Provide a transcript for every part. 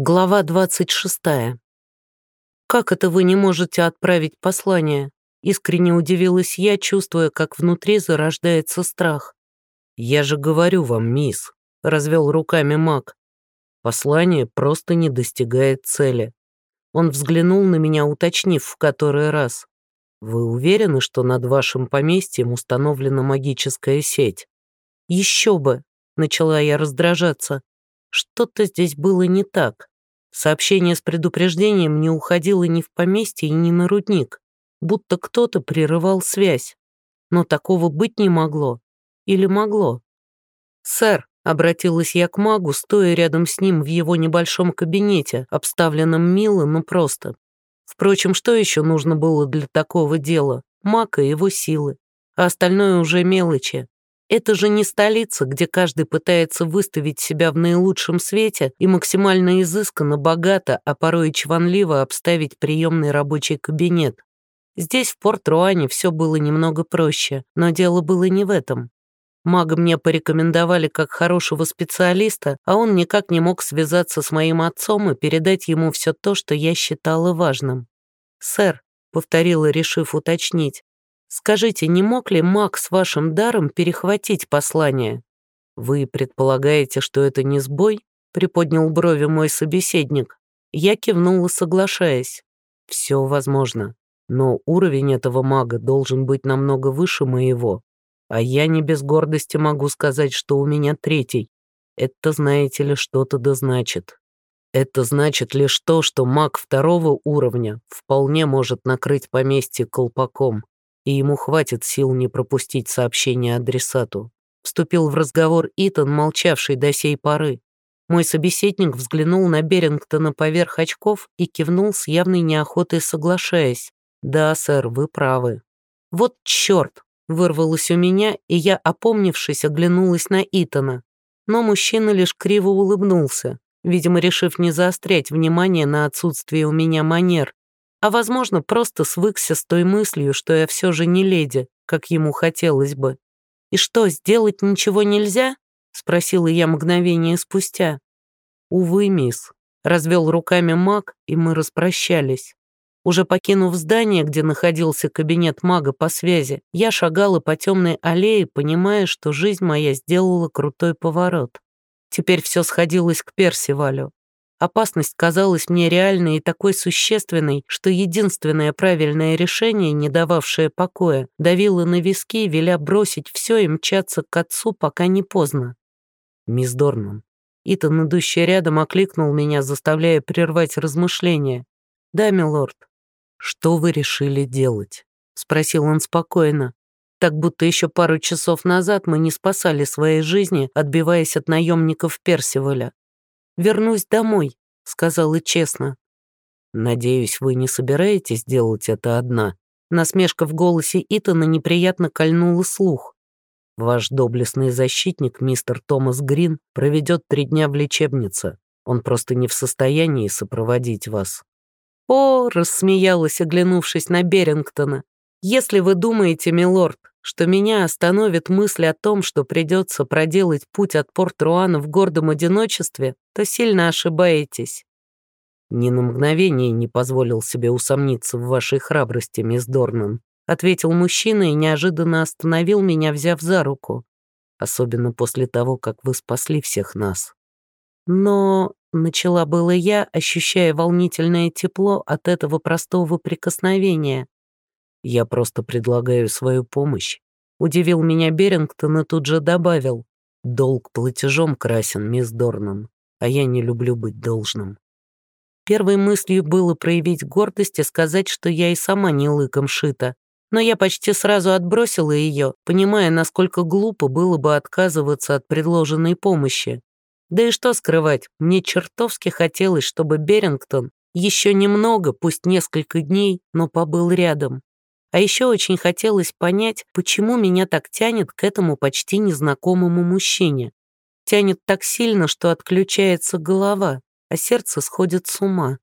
Глава 26. «Как это вы не можете отправить послание?» Искренне удивилась я, чувствуя, как внутри зарождается страх. «Я же говорю вам, мисс», — развел руками маг. «Послание просто не достигает цели». Он взглянул на меня, уточнив в который раз. «Вы уверены, что над вашим поместьем установлена магическая сеть?» «Еще бы!» — начала я раздражаться. Что-то здесь было не так. Сообщение с предупреждением не уходило ни в поместье, ни на рудник, будто кто-то прерывал связь. Но такого быть не могло. Или могло? «Сэр», — обратилась я к магу, стоя рядом с ним в его небольшом кабинете, обставленном мило, но просто. Впрочем, что еще нужно было для такого дела? Маг и его силы. А остальное уже мелочи. Это же не столица, где каждый пытается выставить себя в наилучшем свете и максимально изысканно, богато, а порой и чванливо обставить приемный рабочий кабинет. Здесь, в Порт-Руане, все было немного проще, но дело было не в этом. Мага мне порекомендовали как хорошего специалиста, а он никак не мог связаться с моим отцом и передать ему все то, что я считала важным. «Сэр», — повторила, решив уточнить, Скажите, не мог ли маг с вашим даром перехватить послание? Вы предполагаете, что это не сбой? Приподнял брови мой собеседник. Я кивнула, соглашаясь. Все возможно, но уровень этого мага должен быть намного выше моего. А я не без гордости могу сказать, что у меня третий. Это, знаете ли, что-то да значит. Это значит лишь то, что маг второго уровня вполне может накрыть поместье колпаком и ему хватит сил не пропустить сообщение адресату. Вступил в разговор Итан, молчавший до сей поры. Мой собеседник взглянул на Берингтона поверх очков и кивнул с явной неохотой, соглашаясь. «Да, сэр, вы правы». «Вот черт!» — вырвалось у меня, и я, опомнившись, оглянулась на Итана. Но мужчина лишь криво улыбнулся, видимо, решив не заострять внимание на отсутствие у меня манер, а, возможно, просто свыкся с той мыслью, что я все же не леди, как ему хотелось бы. «И что, сделать ничего нельзя?» — спросила я мгновение спустя. «Увы, мисс», — развел руками маг, и мы распрощались. Уже покинув здание, где находился кабинет мага по связи, я шагала по темной аллее, понимая, что жизнь моя сделала крутой поворот. Теперь все сходилось к Персивалю. Опасность казалась мне реальной и такой существенной, что единственное правильное решение, не дававшее покоя, давило на виски, веля бросить все и мчаться к отцу, пока не поздно. «Мисс Дорнан». Итан, идущий рядом, окликнул меня, заставляя прервать размышления. «Да, милорд». «Что вы решили делать?» — спросил он спокойно. Так будто еще пару часов назад мы не спасали своей жизни, отбиваясь от наемников Персиваля вернусь домой», — сказала честно. «Надеюсь, вы не собираетесь делать это одна?» Насмешка в голосе Итана неприятно кольнула слух. «Ваш доблестный защитник, мистер Томас Грин, проведет три дня в лечебнице. Он просто не в состоянии сопроводить вас». «О!» — рассмеялась, оглянувшись на Берингтона. «Если вы думаете, милорд, что меня остановит мысль о том, что придется проделать путь от Порт-Руана в гордом одиночестве, то сильно ошибаетесь. Ни на мгновение не позволил себе усомниться в вашей храбрости, мисс Дорнан, ответил мужчина и неожиданно остановил меня, взяв за руку. Особенно после того, как вы спасли всех нас. Но начала было я, ощущая волнительное тепло от этого простого прикосновения. Я просто предлагаю свою помощь. Удивил меня Берингтон и тут же добавил. Долг платежом красен, мисс Дорнан, а я не люблю быть должным. Первой мыслью было проявить гордость и сказать, что я и сама не лыком шита. Но я почти сразу отбросила ее, понимая, насколько глупо было бы отказываться от предложенной помощи. Да и что скрывать, мне чертовски хотелось, чтобы Берингтон еще немного, пусть несколько дней, но побыл рядом. А еще очень хотелось понять, почему меня так тянет к этому почти незнакомому мужчине. Тянет так сильно, что отключается голова, а сердце сходит с ума.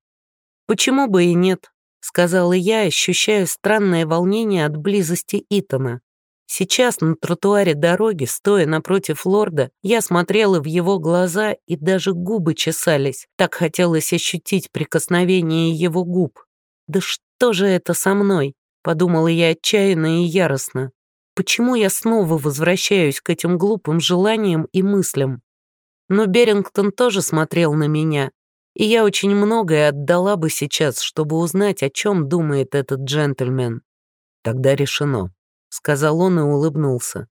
«Почему бы и нет?» — сказала я, ощущая странное волнение от близости Итана. Сейчас на тротуаре дороги, стоя напротив лорда, я смотрела в его глаза и даже губы чесались. Так хотелось ощутить прикосновение его губ. «Да что же это со мной?» — подумала я отчаянно и яростно. «Почему я снова возвращаюсь к этим глупым желаниям и мыслям?» Но Берингтон тоже смотрел на меня, и я очень многое отдала бы сейчас, чтобы узнать, о чем думает этот джентльмен. Тогда решено сказал он и улыбнулся.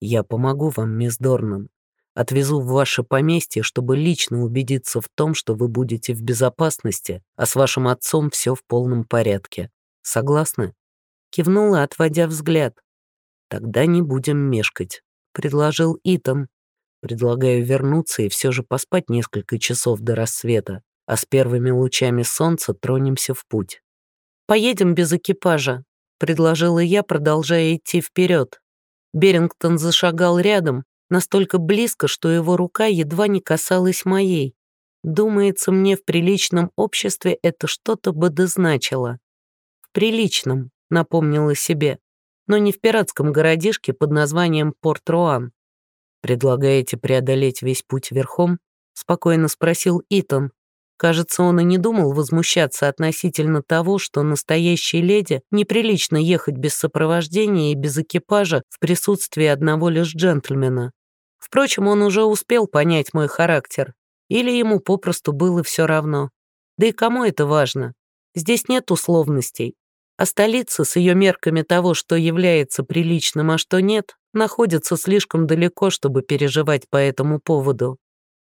«Я помогу вам, мисс Дорнан. Отвезу в ваше поместье, чтобы лично убедиться в том, что вы будете в безопасности, а с вашим отцом все в полном порядке. Согласны?» Кивнула, отводя взгляд. «Тогда не будем мешкать», — предложил Итан. «Предлагаю вернуться и все же поспать несколько часов до рассвета, а с первыми лучами солнца тронемся в путь». «Поедем без экипажа», — предложила я, продолжая идти вперед. Берингтон зашагал рядом, настолько близко, что его рука едва не касалась моей. Думается, мне в приличном обществе это что-то бы дозначило. В приличном, напомнила себе, но не в пиратском городишке под названием Порт-Руан. «Предлагаете преодолеть весь путь верхом?» — спокойно спросил Итан. Кажется, он и не думал возмущаться относительно того, что настоящей леди неприлично ехать без сопровождения и без экипажа в присутствии одного лишь джентльмена. Впрочем, он уже успел понять мой характер. Или ему попросту было все равно. Да и кому это важно? Здесь нет условностей. А столица с ее мерками того, что является приличным, а что нет, находится слишком далеко, чтобы переживать по этому поводу.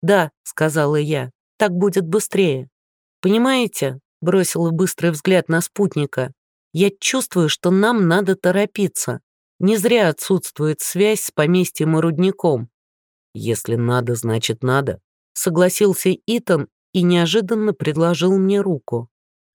«Да», — сказала я, так будет быстрее. Понимаете?» — бросила быстрый взгляд на спутника. «Я чувствую, что нам надо торопиться. Не зря отсутствует связь с поместьем и рудником». «Если надо, значит надо», — согласился Итан и неожиданно предложил мне руку.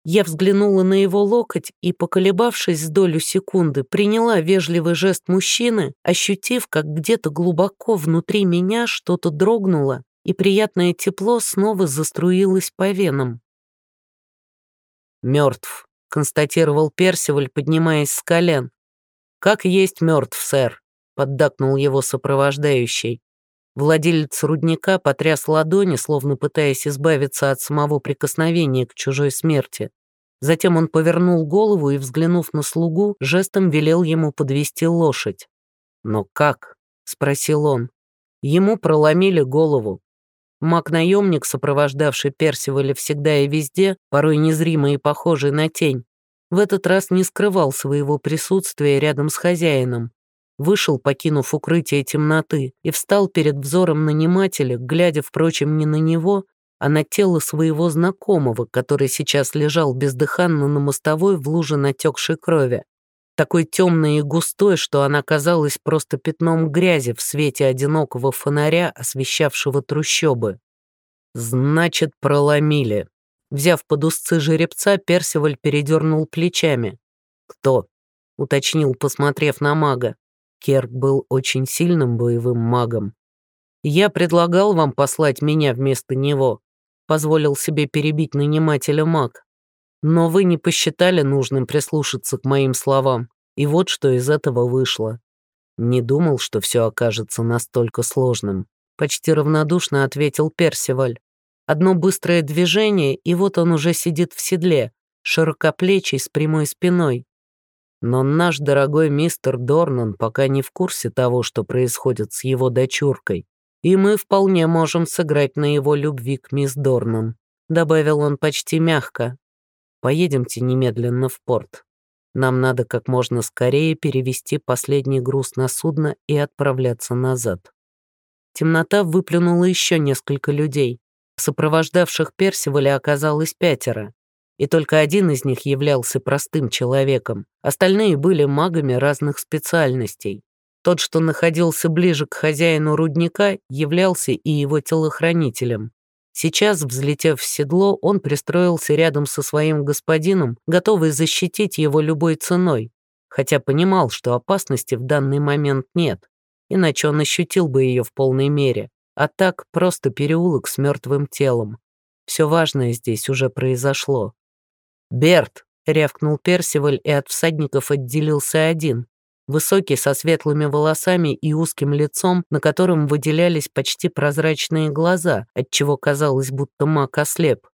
Я взглянула на его локоть и, поколебавшись с долю секунды, приняла вежливый жест мужчины, ощутив, как где-то глубоко внутри меня что-то дрогнуло и приятное тепло снова заструилось по венам. «Мертв», — констатировал Персиваль, поднимаясь с колен. «Как есть мертв, сэр», — поддакнул его сопровождающий. Владелец рудника потряс ладони, словно пытаясь избавиться от самого прикосновения к чужой смерти. Затем он повернул голову и, взглянув на слугу, жестом велел ему подвести лошадь. «Но как?» — спросил он. Ему проломили голову. Маг-наемник, сопровождавший Персиваля всегда и везде, порой незримый и похожий на тень, в этот раз не скрывал своего присутствия рядом с хозяином. Вышел, покинув укрытие темноты, и встал перед взором нанимателя, глядя, впрочем, не на него, а на тело своего знакомого, который сейчас лежал бездыханно на мостовой в луже натекшей крови такой темной и густой, что она казалась просто пятном грязи в свете одинокого фонаря, освещавшего трущобы. «Значит, проломили». Взяв под узцы жеребца, Персиваль передернул плечами. «Кто?» — уточнил, посмотрев на мага. Керк был очень сильным боевым магом. «Я предлагал вам послать меня вместо него», — позволил себе перебить нанимателя маг. Но вы не посчитали нужным прислушаться к моим словам, и вот что из этого вышло. Не думал, что все окажется настолько сложным. Почти равнодушно ответил Персиваль. Одно быстрое движение, и вот он уже сидит в седле, широкоплечий с прямой спиной. Но наш дорогой мистер Дорнан пока не в курсе того, что происходит с его дочуркой, и мы вполне можем сыграть на его любви к мисс Дорнан», добавил он почти мягко. Поедемте немедленно в порт. Нам надо как можно скорее перевести последний груз на судно и отправляться назад. Темнота выплюнула еще несколько людей. Сопровождавших Персиваля оказалось пятеро. И только один из них являлся простым человеком. Остальные были магами разных специальностей. Тот, что находился ближе к хозяину рудника, являлся и его телохранителем. Сейчас, взлетев в седло, он пристроился рядом со своим господином, готовый защитить его любой ценой, хотя понимал, что опасности в данный момент нет, иначе он ощутил бы ее в полной мере, а так просто переулок с мертвым телом. Все важное здесь уже произошло. «Берт!» — рявкнул Персиваль, и от всадников отделился один. высокий со светлыми волосами и узким лицом, на котором выделялись почти прозрачные глаза, отчего казалось, будто маг ослеп.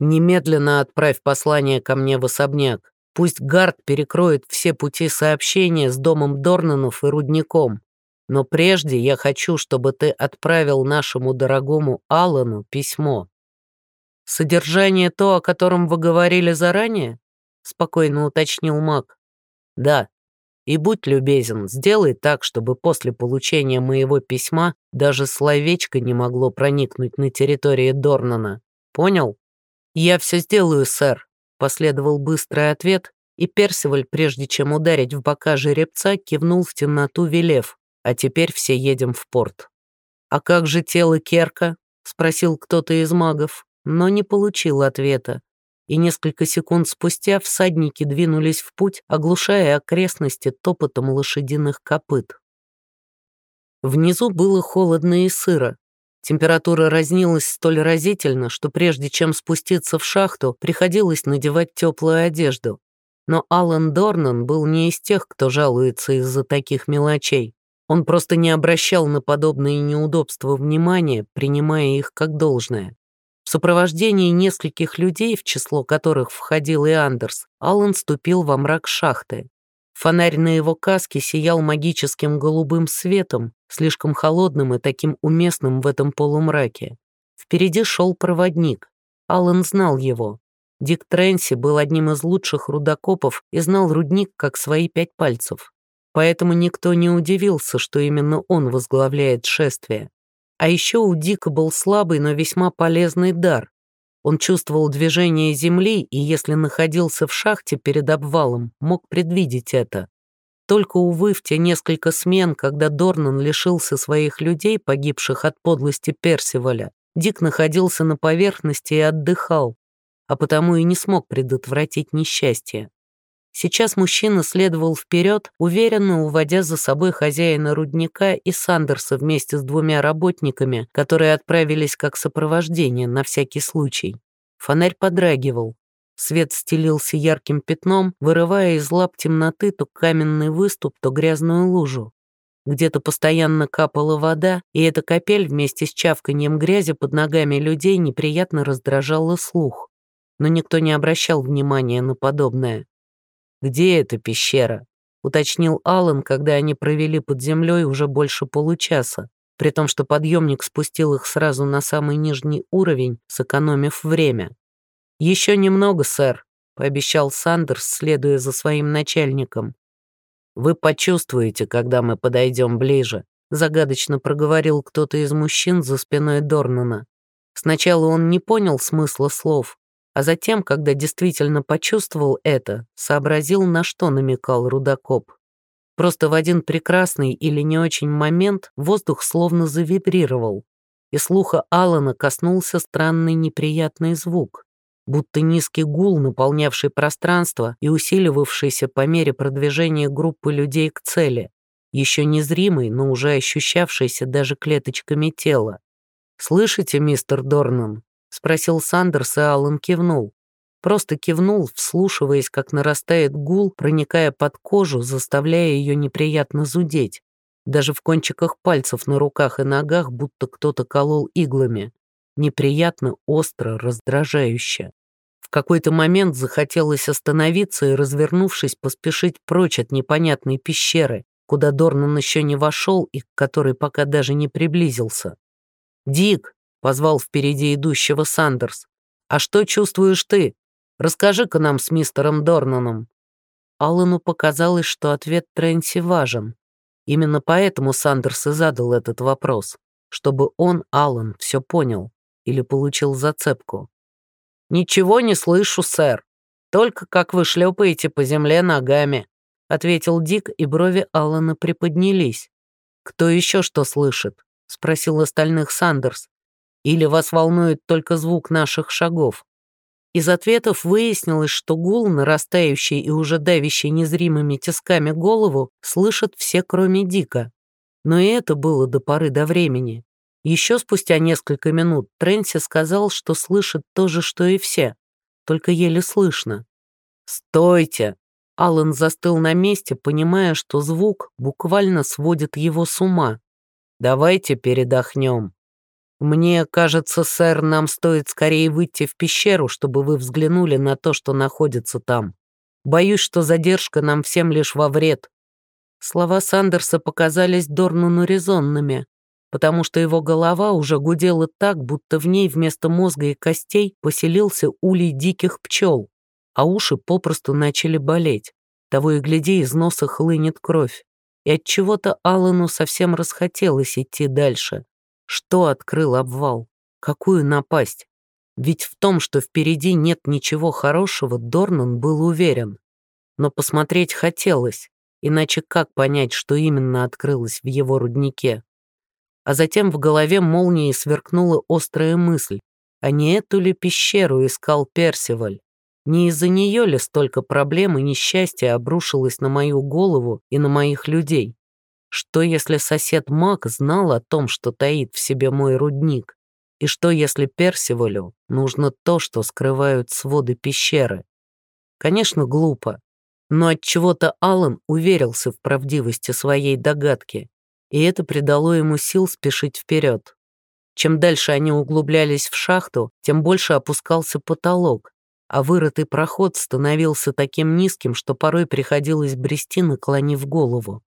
«Немедленно отправь послание ко мне в особняк. Пусть Гард перекроет все пути сообщения с домом Дорнанов и рудником. Но прежде я хочу, чтобы ты отправил нашему дорогому Аллану письмо». «Содержание то, о котором вы говорили заранее?» — спокойно уточнил маг. «Да. И будь любезен, сделай так, чтобы после получения моего письма даже словечко не могло проникнуть на территории Дорнана. Понял?» «Я все сделаю, сэр», — последовал быстрый ответ, и Персиваль, прежде чем ударить в бока жеребца, кивнул в темноту, велев, «А теперь все едем в порт». «А как же тело Керка?» — спросил кто-то из магов но не получил ответа. И несколько секунд спустя всадники двинулись в путь, оглушая окрестности топотом лошадиных копыт. Внизу было холодно и сыро. Температура разнилась столь разительно, что прежде чем спуститься в шахту, приходилось надевать теплую одежду. Но Алан Дорнан был не из тех, кто жалуется из-за таких мелочей. Он просто не обращал на подобные неудобства внимания, принимая их как должное. В сопровождении нескольких людей, в число которых входил и Андерс, Аллан ступил во мрак шахты. Фонарь на его каске сиял магическим голубым светом, слишком холодным и таким уместным в этом полумраке. Впереди шел проводник. Аллан знал его. Дик Тренси был одним из лучших рудокопов и знал рудник как свои пять пальцев. Поэтому никто не удивился, что именно он возглавляет шествие. А еще у Дика был слабый, но весьма полезный дар. Он чувствовал движение земли и, если находился в шахте перед обвалом, мог предвидеть это. Только, увы, в те несколько смен, когда Дорнан лишился своих людей, погибших от подлости Персиваля, Дик находился на поверхности и отдыхал, а потому и не смог предотвратить несчастье. Сейчас мужчина следовал вперед, уверенно уводя за собой хозяина рудника и Сандерса вместе с двумя работниками, которые отправились как сопровождение на всякий случай. Фонарь подрагивал. Свет стелился ярким пятном, вырывая из лап темноты то каменный выступ, то грязную лужу. Где-то постоянно капала вода, и эта капель вместе с чавканьем грязи под ногами людей неприятно раздражала слух. Но никто не обращал внимания на подобное. «Где эта пещера?» — уточнил Аллан, когда они провели под землей уже больше получаса, при том, что подъемник спустил их сразу на самый нижний уровень, сэкономив время. «Еще немного, сэр», — пообещал Сандерс, следуя за своим начальником. «Вы почувствуете, когда мы подойдем ближе», — загадочно проговорил кто-то из мужчин за спиной Дорнана. Сначала он не понял смысла слов, а затем, когда действительно почувствовал это, сообразил, на что намекал рудокоп. Просто в один прекрасный или не очень момент воздух словно завибрировал, и слуха Алана коснулся странный неприятный звук, будто низкий гул, наполнявший пространство и усиливавшийся по мере продвижения группы людей к цели, еще незримый, но уже ощущавшийся даже клеточками тела. «Слышите, мистер Дорнан?» — спросил Сандерс, и Аллан кивнул. Просто кивнул, вслушиваясь, как нарастает гул, проникая под кожу, заставляя ее неприятно зудеть. Даже в кончиках пальцев на руках и ногах будто кто-то колол иглами. Неприятно, остро, раздражающе. В какой-то момент захотелось остановиться и, развернувшись, поспешить прочь от непонятной пещеры, куда Дорнан еще не вошел и к которой пока даже не приблизился. «Дик!» — позвал впереди идущего Сандерс. «А что чувствуешь ты? Расскажи-ка нам с мистером Дорнаном». Аллану показалось, что ответ Трэнси важен. Именно поэтому Сандерс и задал этот вопрос, чтобы он, Аллан, все понял или получил зацепку. «Ничего не слышу, сэр. Только как вы шлепаете по земле ногами», — ответил Дик, и брови Аллана приподнялись. «Кто еще что слышит?» — спросил остальных Сандерс. Или вас волнует только звук наших шагов? Из ответов выяснилось, что гул, нарастающий и уже давящий незримыми тисками голову, слышат все, кроме Дика. Но и это было до поры до времени. Еще спустя несколько минут Тренси сказал, что слышит то же, что и все, только еле слышно. «Стойте!» Аллан застыл на месте, понимая, что звук буквально сводит его с ума. «Давайте передохнем. Мне кажется, сэр, нам стоит скорее выйти в пещеру, чтобы вы взглянули на то, что находится там. Боюсь, что задержка нам всем лишь во вред». Слова Сандерса показались Дорнану резонными, потому что его голова уже гудела так, будто в ней вместо мозга и костей поселился улей диких пчел а уши попросту начали болеть. Того и гляди, из носа хлынет кровь. И от чего-то Алану совсем расхотелось идти дальше. Что открыл обвал? Какую напасть? Ведь в том, что впереди нет ничего хорошего, Дорнан был уверен. Но посмотреть хотелось, иначе как понять, что именно открылось в его руднике? А затем в голове молнией сверкнула острая мысль, а не эту ли пещеру искал Персиваль? Не из-за нее ли столько проблем и несчастья обрушилось на мою голову и на моих людей? Что, если сосед Мак знал о том, что таит в себе мой рудник? И что, если Персивалю нужно то, что скрывают своды пещеры? Конечно, глупо, но от чего то Аллан уверился в правдивости своей догадки, и это придало ему сил спешить вперед. Чем дальше они углублялись в шахту, тем больше опускался потолок, а вырытый проход становился таким низким, что порой приходилось брести, наклонив голову.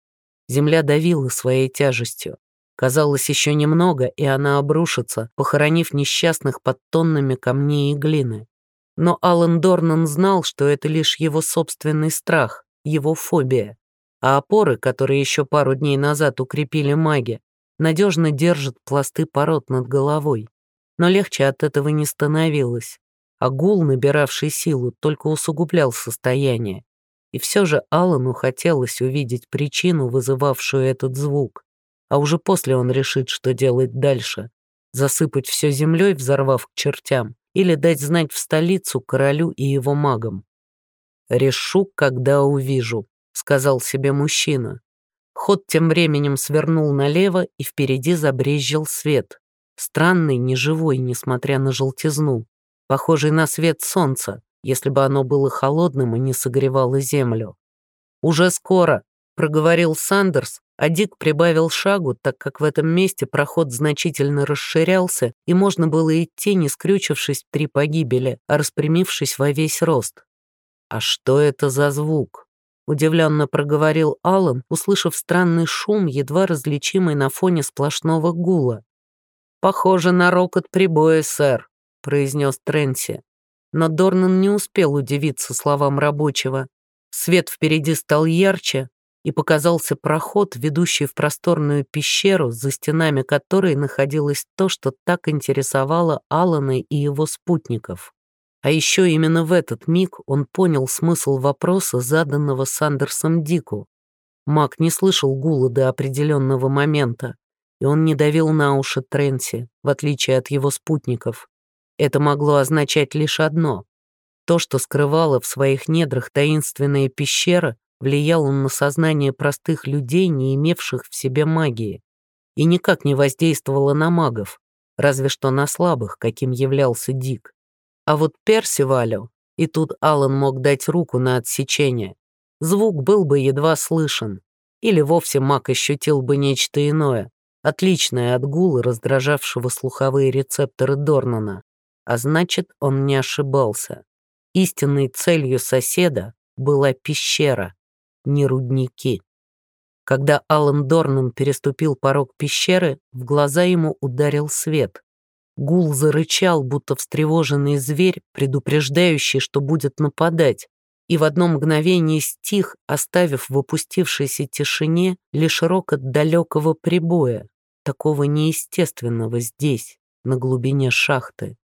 Земля давила своей тяжестью. Казалось, еще немного, и она обрушится, похоронив несчастных под тоннами камней и глины. Но Алан Дорнан знал, что это лишь его собственный страх, его фобия. А опоры, которые еще пару дней назад укрепили маги, надежно держат пласты пород над головой. Но легче от этого не становилось а гул, набиравший силу, только усугублял состояние. И все же Аллану хотелось увидеть причину, вызывавшую этот звук. А уже после он решит, что делать дальше. Засыпать все землей, взорвав к чертям, или дать знать в столицу королю и его магам. «Решу, когда увижу», — сказал себе мужчина. Ход тем временем свернул налево, и впереди забрезжил свет. Странный, неживой, несмотря на желтизну похожий на свет солнца, если бы оно было холодным и не согревало землю. «Уже скоро», — проговорил Сандерс, а Дик прибавил шагу, так как в этом месте проход значительно расширялся, и можно было идти, не скрючившись при погибели, а распрямившись во весь рост. «А что это за звук?» — удивленно проговорил Аллан, услышав странный шум, едва различимый на фоне сплошного гула. «Похоже на рокот прибоя, сэр», — произнес Тренси. Но Дорнан не успел удивиться словам рабочего. Свет впереди стал ярче, и показался проход, ведущий в просторную пещеру, за стенами которой находилось то, что так интересовало Алана и его спутников. А еще именно в этот миг он понял смысл вопроса, заданного Сандерсом Дику. Маг не слышал гула до определенного момента, и он не давил на уши Тренси, в отличие от его спутников. Это могло означать лишь одно. То, что скрывало в своих недрах таинственная пещера, влияло на сознание простых людей, не имевших в себе магии, и никак не воздействовало на магов, разве что на слабых, каким являлся Дик. А вот Персивалю, и тут Алан мог дать руку на отсечение, звук был бы едва слышен, или вовсе маг ощутил бы нечто иное, отличное от гула, раздражавшего слуховые рецепторы Дорнана. А значит, он не ошибался. Истинной целью соседа была пещера, не рудники. Когда Алан Дорнан переступил порог пещеры, в глаза ему ударил свет. Гул зарычал, будто встревоженный зверь, предупреждающий, что будет нападать, и в одно мгновение стих, оставив в опустившейся тишине лишь рокот далекого прибоя, такого неестественного здесь, на глубине шахты.